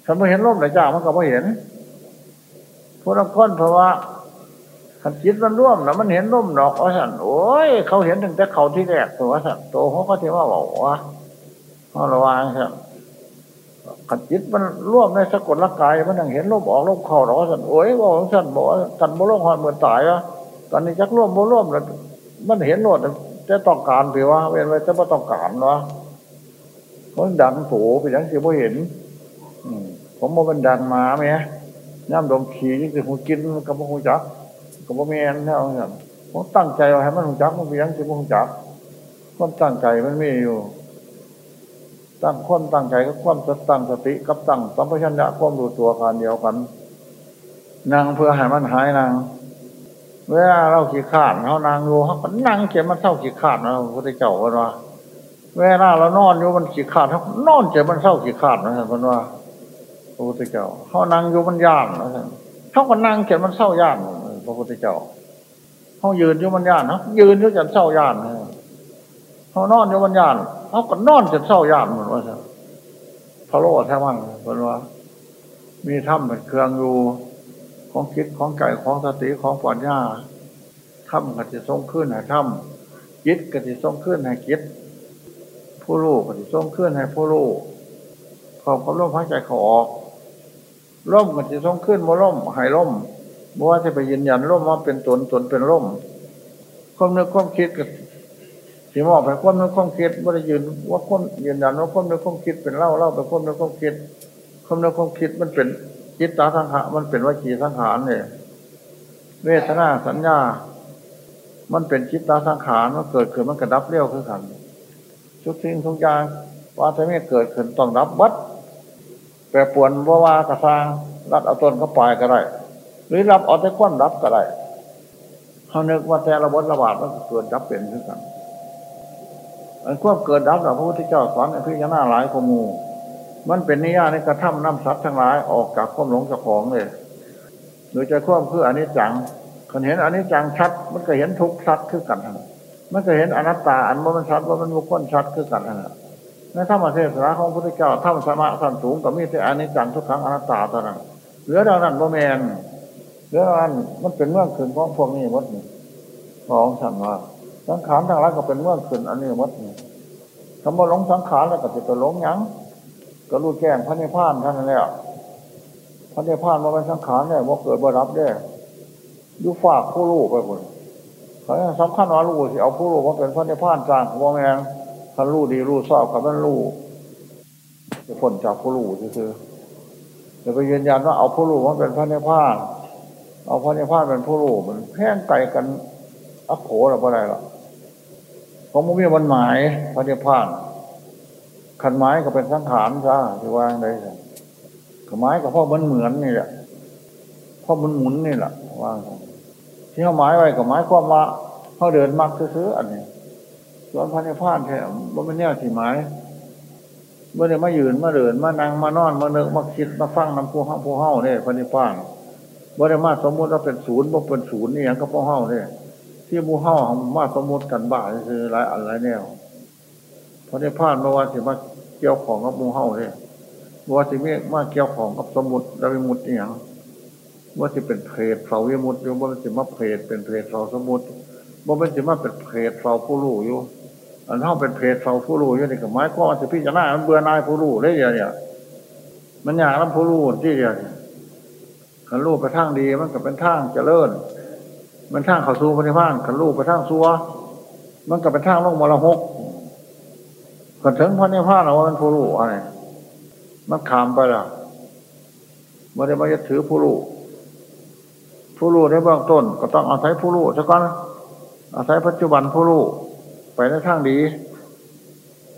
ฉันไม่เห็นลมหนจ้ามันก็ไม่เห็น พวกนักพ้นเพราะว่าขันจิตมันร่วมนะมันเห็นร่มดอกว่าสันโอ้ย เขาเห็นตั้งแต่เขาที่แรกตัวสันโตเขาก็ที่ว่าบอกว่าเขาระวังสันขันจิตมันร่วมในสกุลร่างกายมันยังเห็นลมออกลมเข้าหรอสันโอ้ยบอกสันบอกสันโมโลกหอนเหมือนตายวะตอนนี้จักร่วมโมร่วมแล้วมันเห็นโลดจะต้องการเปล่าเว้นไว้จะไม่ต้องการเนาะมันดังโผไปยังสิบ่เห็น ผมว่ามันดังมาไหม ย่ำดมขี่นี่คือผมกินกับพวจักกับพวกแม่นเท่านั้นผมตั้งใจว่าให้มันหงจักมันเพียงสิบ่หงจักความตั้งใจมันไม่อยู่ ตั้งความตั้งใจกับความจะตั้งสติกับตั้งสัมปชัญญะความรู้ตัวกันเดียวกัน นางเพื่อให้มันหายนางเวลาเราขี้ขาดเขานางรู้เขาก็นั่งเขียนมันเศร้าขี้ขาดนะพระพุทธเจ้ากันว่าเวลาเรานอนอยู่มันขี้ขาดเขานอนเขียนมันเศร้าขี้ขาดนะท่านว่า ระพุทธเจ้าเขานั่งอยู่มันย่านนะท่านเขาก็นั่งเขียนมันเศร้าย่านพระพุทธเจ้าเขายืนอยู่มันย่านเขายืนอยู่จนเศร้าย่านเขานอนอยู่มันย่านเขาก็นอนจนเศร้าย่านเหมือนว่าพระโลดแท้มั่งเป็นว่า มีถ้ำเป็นเครื่องอยู่ของคิดของไก่ของสติของปัญญาถ้ำก็จะทรงขึ้นให้ถ้ำคิดก็จะทรงขึ้นให้คิดผู้รู้ก็จะทรงขึ้นให้ผู้รู้ขอบกับลมหายใจเขาออก ร่มก็จะทรงขึ้นมาร่มหายร่มเมื่ว่าจะไปยืนยันร่มว่าเป็นตนตนเป็นร่มความนึกความคิดกับสีมอกไปความนึกความคิดว่าจะยืนว่าความยืนยันว่าความนึกความคิดเป็นเล่าเล่าไปความนึกความคิดความนึกความคิดมันเป็นจิตตาสังขารมันเป็นวิจีสังขารเนี่ยเวทนาสัญญา มันเป็นจิตตาสังขารมันเกิดขึ้นมันกระดับเร็วขึ้นกันทุกสิ่งทุกอย่างว่าถ้าไม่เกิดขึ้นต้องรับวัด แปรปวนว่าว่ากระซังรัดเอาต้นก็ปล่อยก็ได้ หรือรับเอาแต่ก้นรับก็ได้เขาเนึกว่าแต่ระบดระบาดมันเกิดดับเป็นขึ้นกันอันควบเกิดดับเราพระพุทธเจ้าสอนพิจารณาหลายขมูมันเป็นนิยาในกระทำน้ำสัตว์ทั้งหลายออกจากความหลงจากของเลยโดยใจควบคืออันนี้จังคนเห็นอันนี้จังชัด มันก็เห็นทุกชัดคือกันมันก็เห็นอนัตตาอันว่ามันชัดว่ามันมุขคนชัดคือกันนะ ในธรรมเทศนาของพระพุทธเจ้าธรรมสมาสันสูงกับมีแต่อันนี้จังทุกครั้งอนัตตาตอนนั้นเหลือดาวนั้นบ่แมนเหลือดาวนั้นมันเป็นเมื่อคืนของพวกนี้มดนี่ของสั่งว่าสังขารทางรักก็เป็นเมื่อคืนอันนี้มดนี่คำว่าหลงสังขารแล้วก็จะตัวหลงยังก็รู้แจ้งพระนิพพานท่านนั่นแหละพระนิพพานว่าเป็นสังขารเนี่ยว่าเกิดบ่รับได้ยุฝากผู้รู้ไปหมดเขาสำคัญว่ารู้สิเอาผู้รู้มาเป็นพระนิพพานจางว่าแมง ท่านรู้ดีรู้ชอบกับท่านรู้จะผลจากผู้รู้คือจะไปยืนยันว่าเอาผู้รู้มาเป็นพระนิพพาน เอาพระนิพพานเป็นผู้รู้มันแพ่งไกลกันอักโขหรืออะไรหรอเพราะมันมีวันหมายพระนิพพานขันไม้ก็เป็นสังขารซะที่ว่างได้ขันไม้ก็เพราะมันเหมือนนี่แหละพราะมันหมุนนี่แหละว่างที่เขาไม้ไว้กับไม้ความว่าเขาเดินมักซื้ออันนี้ ส่วนพระนิพพานแท้บ่เป็นแนวที่ไม้เมื่อเดยมายืนมาเดินมานั่งมานอนมาเนึกมาคิดมาฟังน้ำผู้ห้าผู้เฮาเนี่ยพระนิพพานเมื่อเดยมาสมมติว่าเป็นศูนย์บ่เป็นศูนย์นี่อย่างก็ผู้เฮาเนี่ยที่ผู้เฮามาสมมติกันบ้าคือหลายอันหลายแนวพระนิพพานเมื่อวันที่มาเกี่ยวของกับผู้เฮาเนี่ยว่าที่มีมาเกี่ยวของกับสมุติและวิมุตติอย่างว่าที่เป็นเพศเฝ้าวิมุตติอยู่ว่าที่มาเพศเป็นเพศเฝ้าสมุติว่าเป็นที่มาเป็นเพศเฝ้าผู้รู้อยู่ อันเท่าเป็นเพศเฝ้าผู้รู้อยู่นี่กับไม้ข้อจะพี่จะหน้ามันเบื่อนายผู้รู้ได้ยังเนี่ยมันอยากรับผู้รู้ที่เดียวขันรูปไปทางดีมันก็เป็นทางเจริญ มันทางเขาสู้พระนิพพานขันรูปไปทางซัวมันก็เป็นทางลงมรหกขันถึงพระนิพพานเอาว่ามันผู้รู้อะไรมันขามไปละไม่ได้มาจะถือผู้รู้ผู้รู้ในเบื้องต้น ก็ต้องอาศัยผู้รู้ซะก่อนอาศัยปัจจุบันผู้รู้ ไปในทางดี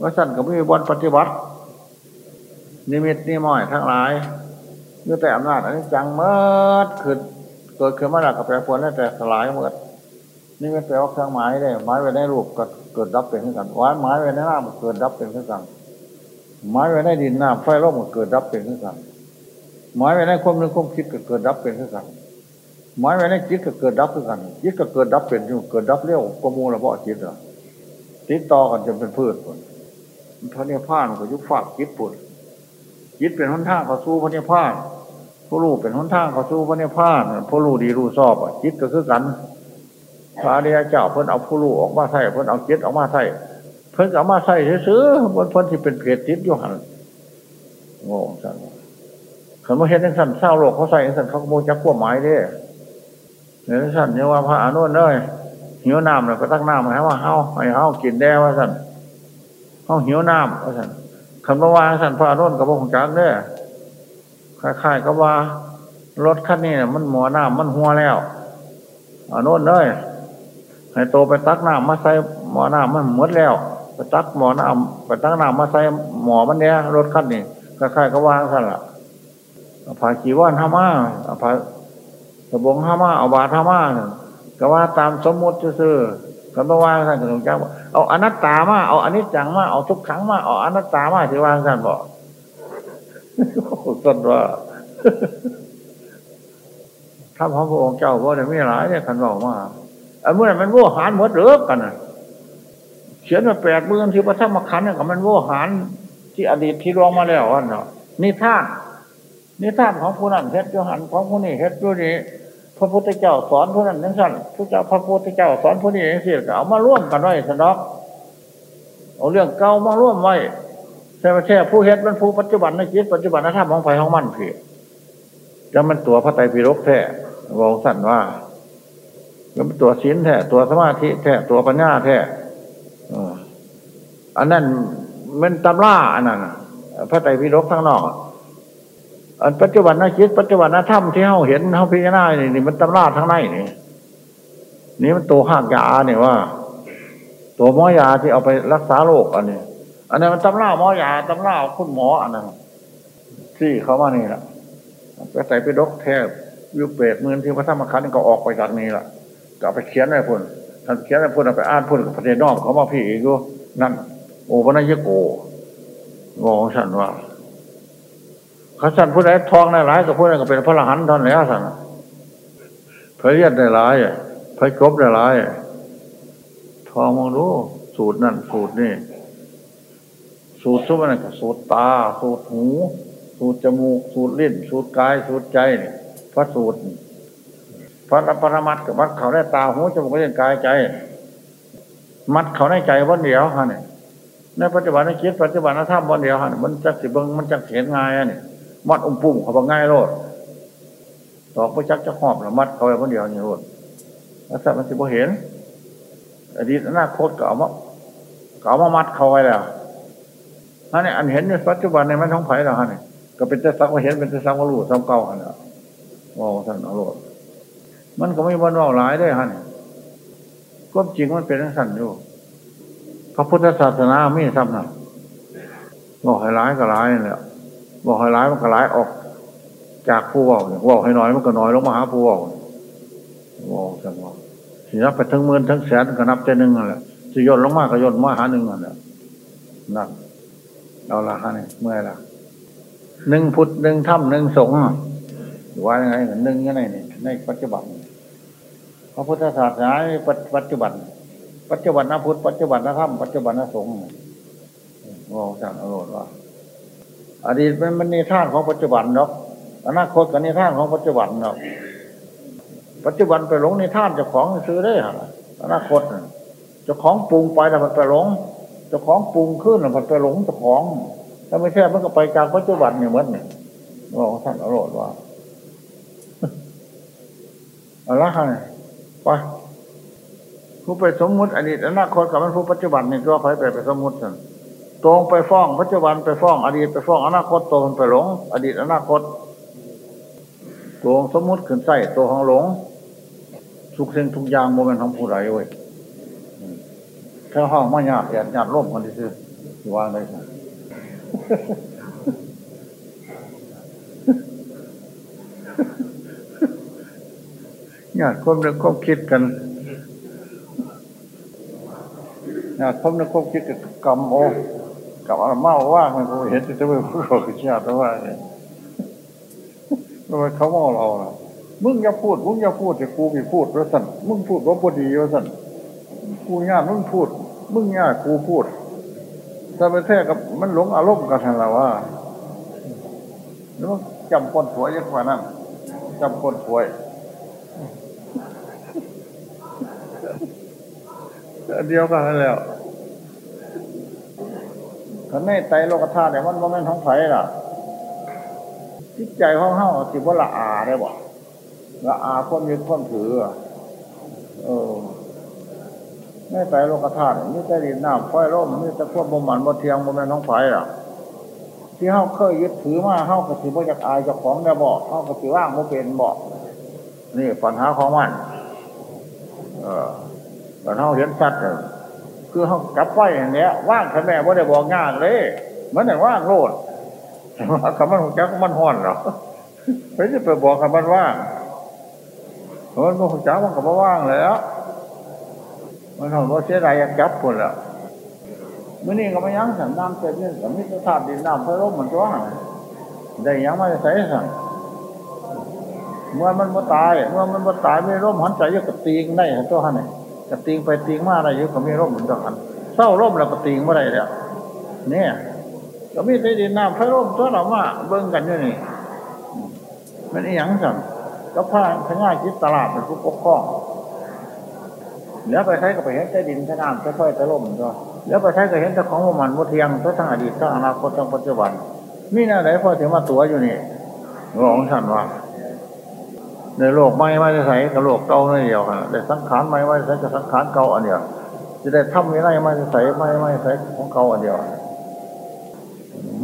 ว่าสั่นกับมีบนปฏิบัติ นิมิตนิมอยทั้งหลายเมื่อแต่อำนาจอันนี้จังเมื่อขึ้นเกิดขึ้นมาแล้วก็แปรปรวนแต่สลายเมื่อนี่ไม่แปลว่าเครื่องหมายได้หมายไว้ในรูปก็เกิดดับเป็นขึ้นกันวานหมายไว้ในน้ำเกิดดับเป็นขึ้นกันหมายไว้ในดินน้ำไฟร่มเกิดดับเป็นขึ้นกันหมายไว้ในความนึกความคิดก็เกิดดับเป็นขึ้นกันหมายไว้ในจิตก็เกิดดับขึ้นกันจิตก็เกิดดับเป็นอยู่เกิดดับเร็วก็มูระเบาจิตอะ ติดต่อกันจนเป็นพืชผลพระเนพานก็ยุบฝากจิตผลจิตเป็นหนทางเขาสู้พระเนพานผู้รู้เป็นหนทางเขาสู้พระเนพานผู้รู้ดีรู้ชอบอะจิตก็คือกันพระเดียเจ้าเพิ่นเอาผู้รู้ออกมาใส่เพิ่นเอาจิตออกมาใส่เพิ่นเอามาใส่ซื้อบนเพิ่นที่เป็นเพจจิตอยู่หันโง่สั่นขันมาเห็นในสั่นเศร้าโลกเขาใส่ในสั่นเขาโมจักขั้วไม้เด้ในสั่นเนี่ยว่าพระอนุนเลย หิวน้ำเลยก็ตั้งน้ำให้ว่าเฮาให้เฮากินแด้ว่าสั่นเฮาหิวน้ำว่าสั่นคำว่าสั่นพระนุนกับพระของจักเนี่ยคล้ายๆกับว่ารถคันนี้มันหมอน้ำมันหัวแล้วอนุนเลยให้โตไปตักน้ำมาใส่หมอน้ำมันหมดแล้วไปตักหมอน้ำไปตักน้ำมาใส่หมอมันเนี้ยรถคันนี้คล้ายๆกับว่าสั่นละผ่าขีว่านห้ามาผ่ากระบงห้ามาเอาบาทห้ามา ก็ว่าตามสมมติซื่อกันมาว่าท่านถึงจ้าเอาอนัตตามาเอาอนิจจังมาเอาทุกขังมาเอาอนัตตามาที่ว่าท่านบอกต้นว่าถ้าพระพุทธองค์เจ้าว่าจะไม่หลายเนี่ยขันบอกว่าอันเมื่อไหร่มันว่หารหมดเลือกกันนะเขียนมาแปดเมืองที่พระธรรมขันธ์เนี่ยกับมันว่หารที่อดีตที่รองมาแล้วอันเนาะนี่ท่านนี่ท่านของผู้นั้นเฮ็ดโยหันของผู้นี้เฮ็ดด้วยนี้ พระพุทธเจ้าสอนผู้นั้นนั่นสั่นพระเจ้าพระพุทธเจ้าสอนผู้นี้อย่งนี้ก็เอามาร่วมกันไว้สนอกเอาเรื่องเก่ามาร่วมไว้ใช่ไหมแค่ผู้เฮ็ดมันผู้ปัจจุบันในจิตปัจจุบันในธรรมของไฟของมันพี่จะมันตัวพระไตรปิฎกแท้บอกสั่นว่าก็เป็นตัวศีลแท้ตัวสมาธิแท้ตัวปัญญาแท้อันนั้นมันตำล่าอันนั้นพระไตรปิฎกทั้งนอก อันปัจจุบันนะคิดปัจจุบันนะถ้ำที่เขาเห็นเขาพิจารณาเนี่ยนี่มันตำราทั้งในนี่นี่มันตัวห้างยาเนี่ยว่า ตัวหมอยาที่เอาไปรักษาโรคอันนี้อันนี้มันตำราหมอยาตำราคุณหมออันนั้นที่เขามานี่แหละไปใส่ไปดกแทบยุเปรตมือนที่พระธรรมคันก็ออกไปจากนี้ละก็ไปเขียนไอ้พุ่นท่านเขียนไอ้พุ่นไปอ่านพุ่นกับประเทศนอกเขามาพี่อีกนั่นโอ้พระนายโกงงฉันว่า ข้าสันผู้ใดทองในหลายกับผู้ใดก็เป็นพระรหันต์ท่านแล้วสันเผยเรียนได้หลายเผยครบได้หลายทองมองรู้สูตรนั่นสูตรนี่สูตรทุกมันก็สูตรตา สูตรหู สูตรจมูก สูตรลิ้น สูตรกาย สูตรใจนี่พระสูตรพระปรมัตกับมัดเขาได้ตาหูจมูกลิ้นกายใจ มัดเขาในใจวันเดียวฮะเนี่ยในปัจจุบันในคิดปัจจุบันในธรรมวันเดียวฮะมันจะสิบิงมันจะเห็นง่ายอะนี่ มัดอุ้มปุ่มเขาบอกง่ายโลดตอกไปจักจะหอบแล้วมัดเขาไว้วันเดียวนี่โลดแล้วสัตว์มันสิบ่เห็น อดีตอนาคตเก่ามาเก่ามามัดเขาไว้แล้วฮะเนี่ยอันเห็นในปัจจุบันในมันท้องไผ่แล้วฮะเนี่ยก็เป็นแต่สักว่าเห็นเป็นแต่สักว่ารู้ซ้ำเก่าฮะเนี่ยว่าท่านเอาโลดมันก็ไม่วันว่าหลายได้ฮะเนี่ยก็จริงมันเป็นทั้งสันอยู่พระพุทธศาสนาไม่ซ้ำนะบอกให้ร้ายก็ร้ายนี่แหละ บอกให้ร้ายมันก็ร้ายออก จากผู้ว่าเนี่ยว่าให้น้อยมันก็น้อยลงมาหาผู้ว่าว่าจังว่าสินับไปทั้งหมื่นทั้งแสนก็นับแต่หนึ่งนั่นแหละสิย่นลงมากก็ย่นมาหาหนึ่งนั่นแหละนั่นเอาละฮะนี่ยเมื่อไรหนึ่งพุทธหนึ่งถ้ำหนึ่งสงฆ์ว่ายังไงหนึ่งยังไงเนี่ยในปัจจุบันพระพุทธศาสนาปัจจุบัน ปัจจุบันนะพุทธปัจจุบันนะธรรมปัจจุบันนะสงฆ์ว่าสั่งอรรถว่า อดีตมันมันนิทานของปัจจุบันเนาะอนาคตกับนิทานของปัจจุบันเนาะปัจจุบันไปหลงนิทานเจ้าของซื้อได้ฮะอนาคตเจ้าของปรุงไปแต่มันไปหลงเจ้าของปรุงขึ้นมันไปหลงเจ้าของถ้าไม่ใช่มันก็ไปจากปัจจุบันเนี่ยเหมือนเนี่ยว่าท่านอรรถว่าอะไรฮะไปผู้ไปสมมุติอดีตอนาคตกับมันผู้ปัจจุบันนี่ก็ไปไปไปสมมุติสั่น ตรงไปฟ้องปัจจุบันไปฟ้อง อดีตไปฟ้องอนาคตตัวมันไปหลง อดีตอนาคตตัวสมมุติขึ้นใส่ตัวของหลงทุกเสิ่งทุกอย่างโมเมนต์ของผู้ใดเว้ยถ้าห้องไม่ยากหยาดหยาดร่มกันที่ซื้อวางได้สั่ญาติคนเรื่อความคิดกันญาติคนเรื่อความคิดกับกรรมโอ กับอาเมาว่ามันกูเห็นจะไม่พูดกับญาติว่าเนี่ยทำไมเขาเมาเราล่ะมึงอย่าพูด มึงอย่าพูดแต่กูไม่พูดว่าสั่นมึงพูดว่าพอดีว่าสั่นกูญาติมึงพูด มึงญาติกูพูดถ้าไปแท้กับมันหลงอารมณ์กันแล้วว่าแล้วจำคนสวยยังกว่านั้นจำคนสวยเดียวกันแล้ว ขันในไตโลกธาตุเนี่ยมันว่ามันท้องไผ่ล่ะจิตใจห้องเฮาสิว่าละอาได้บ่ละอาคนยึดคนถือ เออในไตโลกธาตุนี่แต่ดินน้ำไฟร่มนี่แต่ควบบ่มันบ่เทียงบ่แม่นท้องไผ่ล่ะที่เฮาเคยยึดถือมาเฮาก็ถือว่าจากอายจ้าของได้บ่เฮาก็ถือว่างบ่เป็นบ่นี่ปัญหาของมัน เออแต่เฮาเห็นสัตว์ คือเขากับไฟอย่างเนี้ยว่างคันแม่ว่าได้บอกงานเลย มันแต่ว่างโลดคำมันจักมันห่อนหรอไม่จะไปบอกคำมันว่างมันก็จักมันกับว่างแล้วมันทำว่าเสียดายจับคนแล้วมื่อนี้ก็ไม่ยั้งสันน้ำเต็มนี่แต่ไม่ธาตุดินน้ำพระร่มมือนตัวงได้ยังไม่ใส่สั่งเมื่อมันมาตาย เมื่อมันมาตายไม่ร่มหันใจยกตีงได้ตัวหันไหนก ระติงไปติงมาอะไรอยู่ก็มีร่มเหมือนกันเศร้าร่มแล้วก็ติงเมื่อไรเนี่ยเนี่ยก็มีแต่ดินน้ำพระร่มตัวเราว่าเบิ้งกันอยู่นี่มันอีหยังสั่งก็พาพง่ายคิดตลาดเป็นผู้ปกครองแล้วไปใช้ก็ไปเห็นใช้ดินใช้น้ำใช้ไฟใช้ร่มตัวแล้วไปใช้ก็เห็นแต่ของมันมุเทียงตัวทั้งอดีตทั้งอนาคตทั้งปัจจุบันมีหน้าไหนพอถึงมาตัวอยู่นี่หลวงท่นว่า ในโลกไม่ไม่ได้ใส่กับโลกเก่าไม่นเดียวค่ะแต่สังขารไม่ไม่ใส่กับสังขารเก่าอันเดียวจะได้ทำไม่ได้ไม่ใส่ไม่ไม่ใส่ของเก่าอันเดียว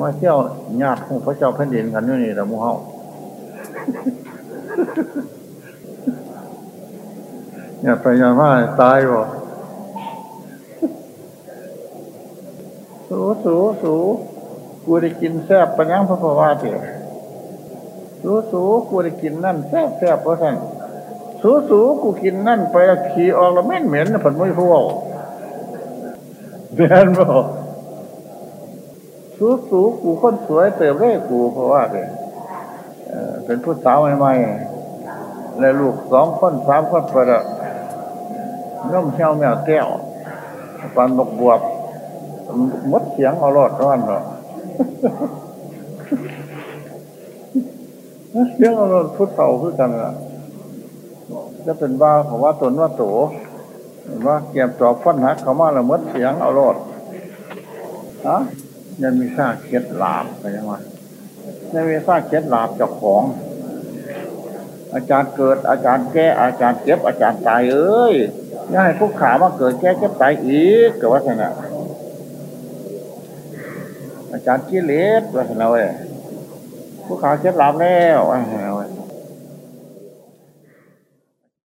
มาเที่ยวญาติของพระเจ้าแผ่นดินกันนี่นี่แต่มูเฮาเนี่ยไปยามาตายบ่สูสูสูกูได้กินแซ่บปัญญาพระพวาเถอะ สูสูกูได้กินนั่นแซ่บแซ่บเพราะท่านสูสูกูกินนั่นไปขี่ออกแล้วเม็นเหม็นผลไม่พูดเรียนบอกสูสูกูคนสวยเติมได้กูเพราะว่าเลยเป็นผู้สาวใหม่ๆและลูกสองคนสามคนไปละน้มเชี่ยวแมวแก้วปันบกบวบมดเสียงเอารอดร้อนเหรอ เสียงเอารอดพุทธเต่าคือกันล่ะจะเป็นบ้าเของว่าตนว่าโตว่าเกียบจอบฟันหักเขามาละมดเสียงเอารอดฮะยังมีซากเคล็ดลาบไปยังไงยังมีซากเคล็ดลาบเจ้าของ อาจารย์เกิดอาจารย์แก่อาจารย์เจ็บอาจารย์ตายเอ้ยย่าให้พวกขามาเกิดแก่เจ็บตายอีกเกับวัฒนะอาจารย์กิเลสวัฒนะเว้ย ผู้ขาเคล็ดลับแล้ไอ้แหว